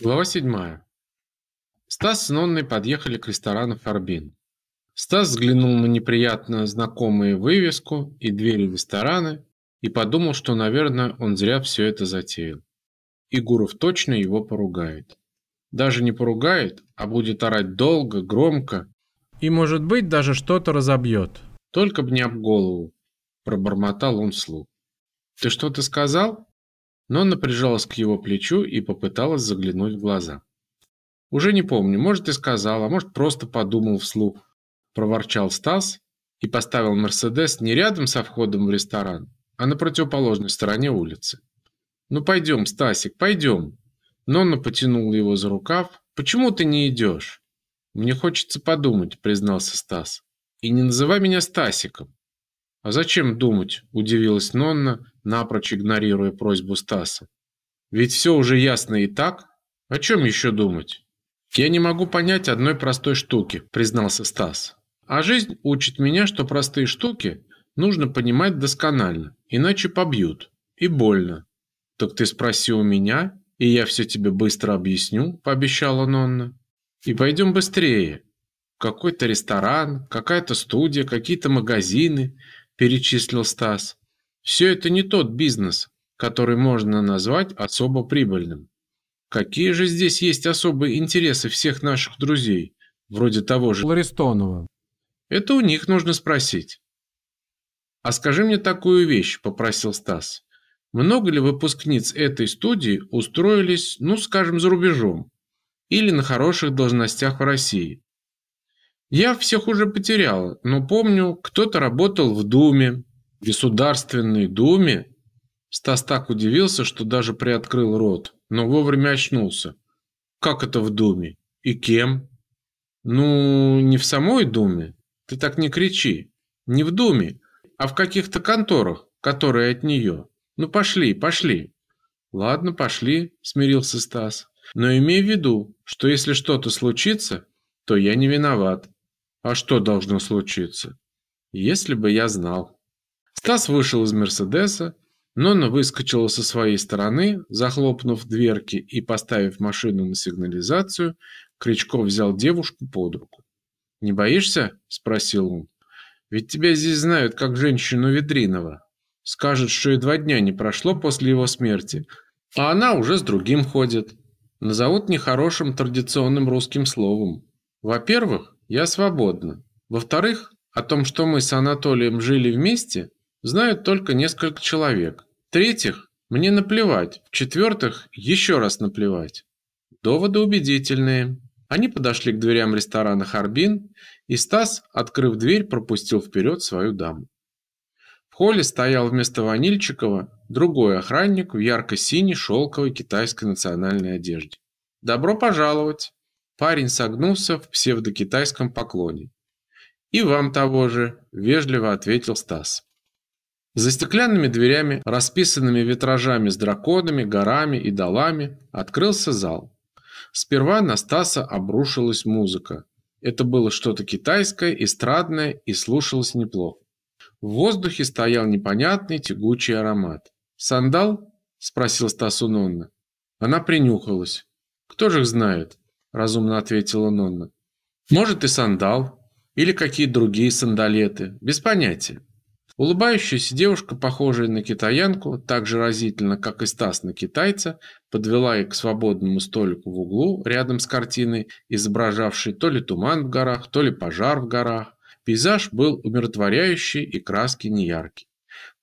Глава 7. Стас с Нонной подъехали к ресторану «Фарбин». Стас взглянул на неприятно знакомую вывеску и двери ресторана и подумал, что, наверное, он зря все это затеял. И Гуров точно его поругает. Даже не поругает, а будет орать долго, громко. И, может быть, даже что-то разобьет. Только б не об голову, пробормотал он вслух. «Ты что-то сказал?» Нонна прижалась к его плечу и попыталась заглянуть в глаза. «Уже не помню, может, и сказал, а может, просто подумал вслух», – проворчал Стас и поставил «Мерседес» не рядом со входом в ресторан, а на противоположной стороне улицы. «Ну пойдем, Стасик, пойдем». Нонна потянула его за рукав. «Почему ты не идешь?» «Мне хочется подумать», – признался Стас. «И не называй меня Стасиком». «А зачем думать?» – удивилась Нонна, напрочь игнорируя просьбу Стаса. «Ведь все уже ясно и так. О чем еще думать?» «Я не могу понять одной простой штуки», – признался Стас. «А жизнь учит меня, что простые штуки нужно понимать досконально, иначе побьют. И больно». «Так ты спроси у меня, и я все тебе быстро объясню», – пообещала Нонна. «И пойдем быстрее. Какой-то ресторан, какая-то студия, какие-то магазины перечислил Стас. Все это не тот бизнес, который можно назвать особо прибыльным. Какие же здесь есть особые интересы всех наших друзей, вроде того же Ларистонова? Это у них нужно спросить. А скажи мне такую вещь, попросил Стас. Много ли выпускниц этой студии устроились, ну, скажем, за рубежом или на хороших должностях в России? Я всех уже потерял, но помню, кто-то работал в Думе, в Государственной Думе. Стас так удивился, что даже приоткрыл рот, но вовремя очнулся. Как это в Думе? И кем? Ну, не в самой Думе. Ты так не кричи. Не в Думе, а в каких-то конторах, которые от нее. Ну пошли, пошли. Ладно, пошли, смирился Стас. Но имей в виду, что если что-то случится, то я не виноват. А что должно случиться? Если бы я знал. Стас вышел из Мерседеса, Нонна выскочила со своей стороны, захлопнув дверки и поставив машину на сигнализацию, Кричков взял девушку под руку. «Не боишься?» – спросил он. «Ведь тебя здесь знают как женщину Ведринова. Скажут, что и два дня не прошло после его смерти, а она уже с другим ходит. Назовут нехорошим традиционным русским словом. Во-первых, я свободна. Во-вторых, о том, что мы с Анатолием жили вместе, знают только несколько человек. В-третьих, мне наплевать. В-четвертых, еще раз наплевать. Доводы убедительные. Они подошли к дверям ресторана «Харбин», и Стас, открыв дверь, пропустил вперед свою даму. В холле стоял вместо Ванильчикова другой охранник в ярко-синей шелковой китайской национальной одежде. «Добро пожаловать!» Парень согнулся в псевдокитайском поклоне. «И вам того же», – вежливо ответил Стас. За стеклянными дверями, расписанными витражами с драконами, горами и долами, открылся зал. Сперва на Стаса обрушилась музыка. Это было что-то китайское, эстрадное и слушалось неплохо. В воздухе стоял непонятный тягучий аромат. «Сандал?» – спросил Стас у Нонны. Она принюхалась. «Кто же их знает?» разумно ответила Нонна. Может и сандал, или какие другие сандалеты, без понятия. Улыбающаяся девушка, похожая на китаянку, так же разительно, как и Стас на китайца, подвела их к свободному столику в углу, рядом с картиной, изображавшей то ли туман в горах, то ли пожар в горах. Пейзаж был умиротворяющий и краски неяркие.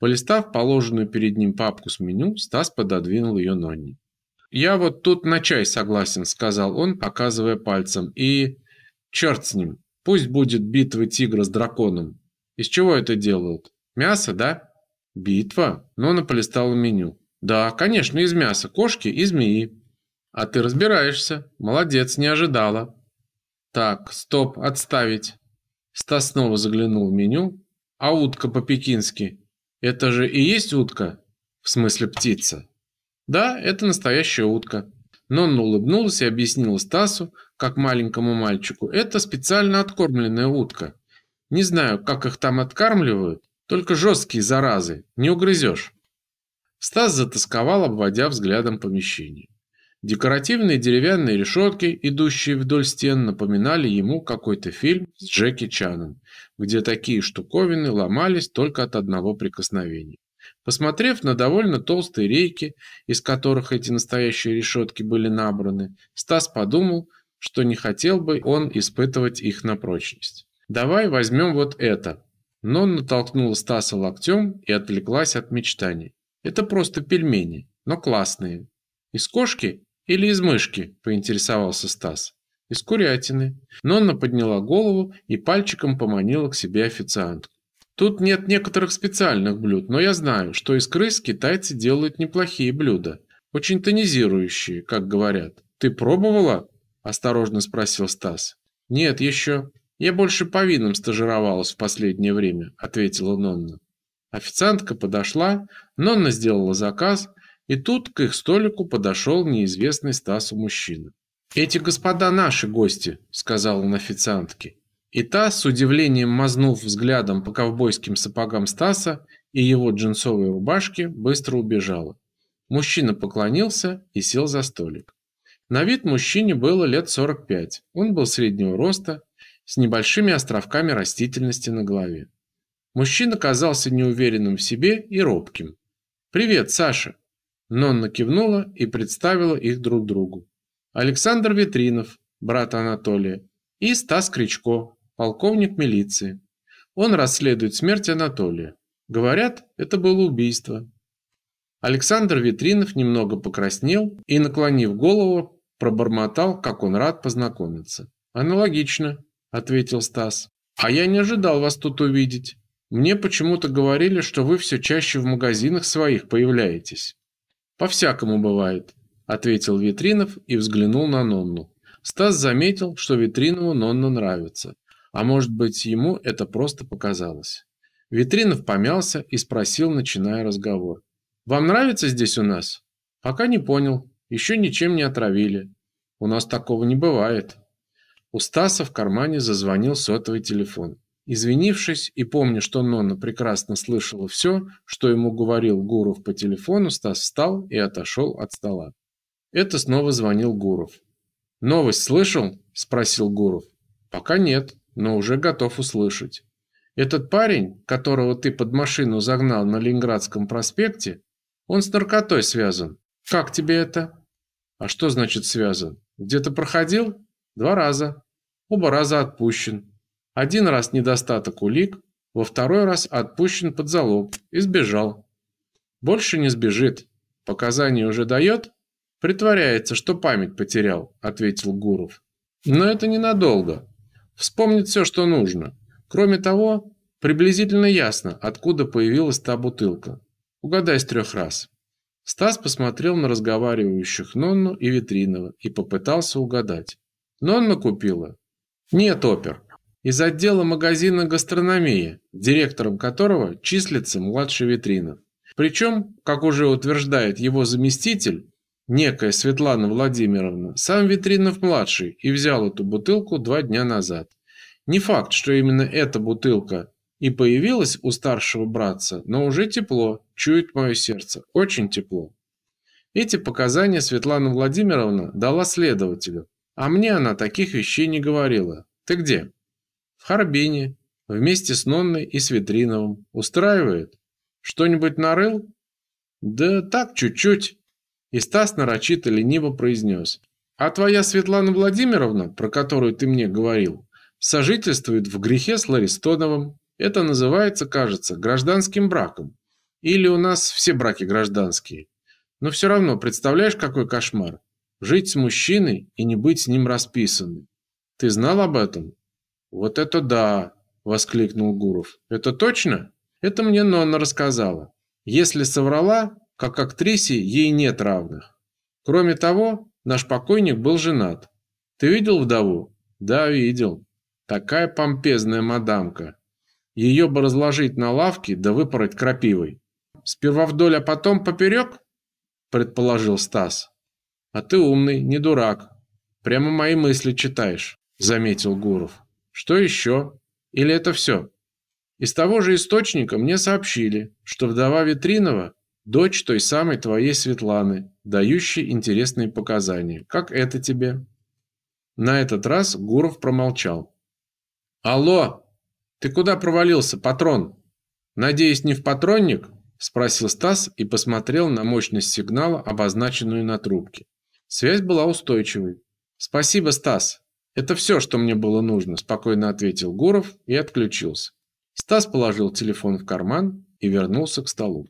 Полистав положенную перед ним папку с меню, Стас пододвинул ее Нонне. «Я вот тут на чай согласен», — сказал он, показывая пальцем. «И... черт с ним. Пусть будет битва тигра с драконом. Из чего это делают? Мясо, да?» «Битва?» Нона полистала меню. «Да, конечно, из мяса. Кошки и змеи». «А ты разбираешься. Молодец, не ожидала». «Так, стоп, отставить». Стас снова заглянул в меню. «А утка по-пекински? Это же и есть утка? В смысле птица?» Да, это настоящая утка. Нонна улыбнулась и объяснила Стасу, как маленькому мальчику, это специально откормленная утка. Не знаю, как их там откармливают, только жесткие заразы, не угрызешь. Стас затасковал, обводя взглядом помещение. Декоративные деревянные решетки, идущие вдоль стен, напоминали ему какой-то фильм с Джеки Чаном, где такие штуковины ломались только от одного прикосновения. Посмотрев на довольно толстые рейки, из которых эти настоящие решетки были набраны, Стас подумал, что не хотел бы он испытывать их на прочность. «Давай возьмем вот это». Нонна толкнула Стаса локтем и отвлеклась от мечтаний. «Это просто пельмени, но классные. Из кошки или из мышки?» – поинтересовался Стас. «Из курятины». Нонна подняла голову и пальчиком поманила к себе официантку. «Тут нет некоторых специальных блюд, но я знаю, что из крыс китайцы делают неплохие блюда. Очень тонизирующие, как говорят. Ты пробовала?» – осторожно спросил Стас. «Нет еще. Я больше по винам стажировалась в последнее время», – ответила Нонна. Официантка подошла, Нонна сделала заказ – и тут к их столику подошел неизвестный Стасу мужчина. «Эти господа наши гости», — сказал он официантке. И та, с удивлением мазнув взглядом по ковбойским сапогам Стаса и его джинсовой рубашке, быстро убежала. Мужчина поклонился и сел за столик. На вид мужчине было лет 45. Он был среднего роста, с небольшими островками растительности на голове. Мужчина казался неуверенным в себе и робким. «Привет, Саша!» Нонна кивнула и представила их друг другу. Александр Ветринов, брат Анатолия, и Стас Кричко, полковник милиции. Он расследует смерть Анатолия. Говорят, это было убийство. Александр Ветринов немного покраснел и, наклонив голову, пробормотал, как он рад познакомиться. «Аналогично», — ответил Стас. «А я не ожидал вас тут увидеть. Мне почему-то говорили, что вы все чаще в магазинах своих появляетесь». «По-всякому бывает», – ответил Витринов и взглянул на Нонну. Стас заметил, что Витринову Нонна нравится, а может быть ему это просто показалось. Витринов помялся и спросил, начиная разговор. «Вам нравится здесь у нас?» «Пока не понял. Еще ничем не отравили. У нас такого не бывает». У Стаса в кармане зазвонил сотовый телефон. Извинившись и помня, что Нонна прекрасно слышала все, что ему говорил Гуров по телефону, Стас встал и отошел от стола. Это снова звонил Гуров. «Новость слышал?» – спросил Гуров. «Пока нет, но уже готов услышать. Этот парень, которого ты под машину загнал на Ленинградском проспекте, он с наркотой связан. Как тебе это?» «А что значит связан? Где-то проходил?» «Два раза. Оба раза отпущен. Один раз недостаток улик, во второй раз отпущен под залог и сбежал. Больше не сбежит. Показания уже дает? Притворяется, что память потерял, ответил Гуров. Но это ненадолго. Вспомнит все, что нужно. Кроме того, приблизительно ясно, откуда появилась та бутылка. Угадай с трех раз. Стас посмотрел на разговаривающих Нонну и Витринова и попытался угадать. Нонна купила? Нет, опер из отдела магазина гастрономии, директором которого числится младший Витринов. Причем, как уже утверждает его заместитель, некая Светлана Владимировна, сам Витринов-младший и взял эту бутылку два дня назад. Не факт, что именно эта бутылка и появилась у старшего братца, но уже тепло, чует мое сердце, очень тепло. Эти показания Светлана Владимировна дала следователю, а мне она таких вещей не говорила. Ты где? В Харбине, вместе с Нонной и с Витриновым. Устраивает? Что-нибудь нарыл? Да так, чуть-чуть. И Стас нарочито лениво произнес. А твоя Светлана Владимировна, про которую ты мне говорил, сожительствует в грехе с Ларистоновым. Это называется, кажется, гражданским браком. Или у нас все браки гражданские. Но все равно, представляешь, какой кошмар? Жить с мужчиной и не быть с ним расписанным. Ты знал об этом? «Вот это да!» – воскликнул Гуров. «Это точно? Это мне Нонна рассказала. Если соврала, как актрисе ей нет равных. Кроме того, наш покойник был женат. Ты видел вдову? Да, видел. Такая помпезная мадамка. Ее бы разложить на лавке да выпороть крапивой. Сперва вдоль, а потом поперек? Предположил Стас. А ты умный, не дурак. Прямо мои мысли читаешь, заметил Гуров. Что еще? Или это все? Из того же источника мне сообщили, что вдова Витринова Дочь той самой твоей Светланы, дающей интересные показания. Как это тебе? На этот раз Гуров промолчал. Алло, ты куда провалился, патрон? Надеюсь, не в патронник? спросил Стас и посмотрел на мощность сигнала, обозначенную на трубке. Связь была устойчивой. Спасибо, Стас. Это все, что мне было нужно, спокойно ответил Гуров и отключился. Стас положил телефон в карман и вернулся к столу.